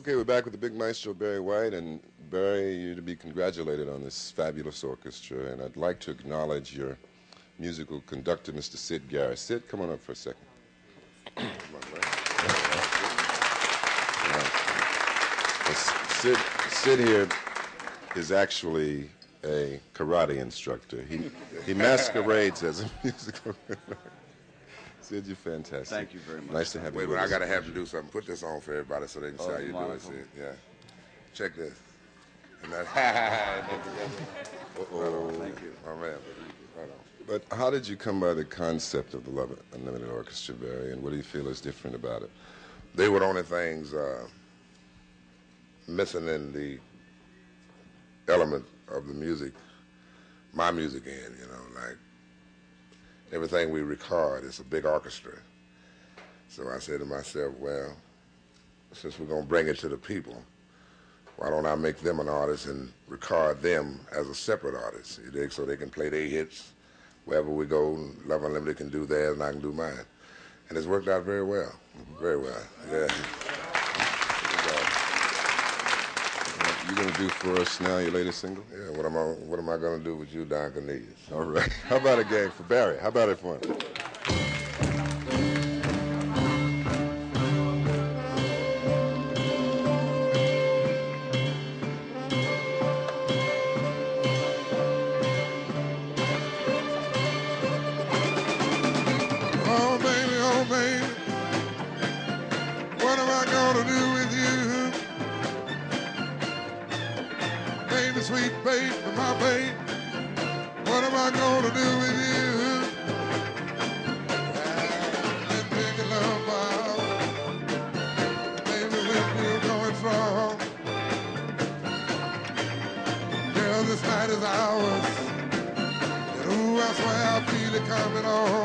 Okay, we're back with the big maestro Barry White, and Barry, you're to be congratulated on this fabulous orchestra, and I'd like to acknowledge your musical conductor, Mr. Sid Garrett. Sid, come on up for a second. Sid, Sid here is actually a karate instructor. He, he masquerades as a musical Sid, you're fantastic. Thank you very much. Nice to have Wait, you but I gotta have to do something. Put this on for everybody so they can see Oh, how you do it. Sid. Yeah. Check this. And that. Uh-oh. Thank you. Oh man. Right on. But how did you come by the concept of the Love Unlimited Orchestra, Barry, and what do you feel is different about it? They were the only things uh, missing in the element of the music, my music end, you know, like everything we record is a big orchestra. So I said to myself, well, since we're going to bring it to the people, why don't I make them an artist and record them as a separate artist, you dig, so they can play their hits wherever we go. Love Unlimited can do theirs and I can do mine. And it's worked out very well, very well, yeah. You gonna do for us now your latest single? Yeah, what am I, what am I going to do with you, Don Cornelius? All right. How about a game for Barry? How about it for him? Oh, baby, oh, baby, Baby, sweet baby, my baby, what am I gonna do with you? Love. Baby, going this night is ours. And ooh, I swear I feel it coming on.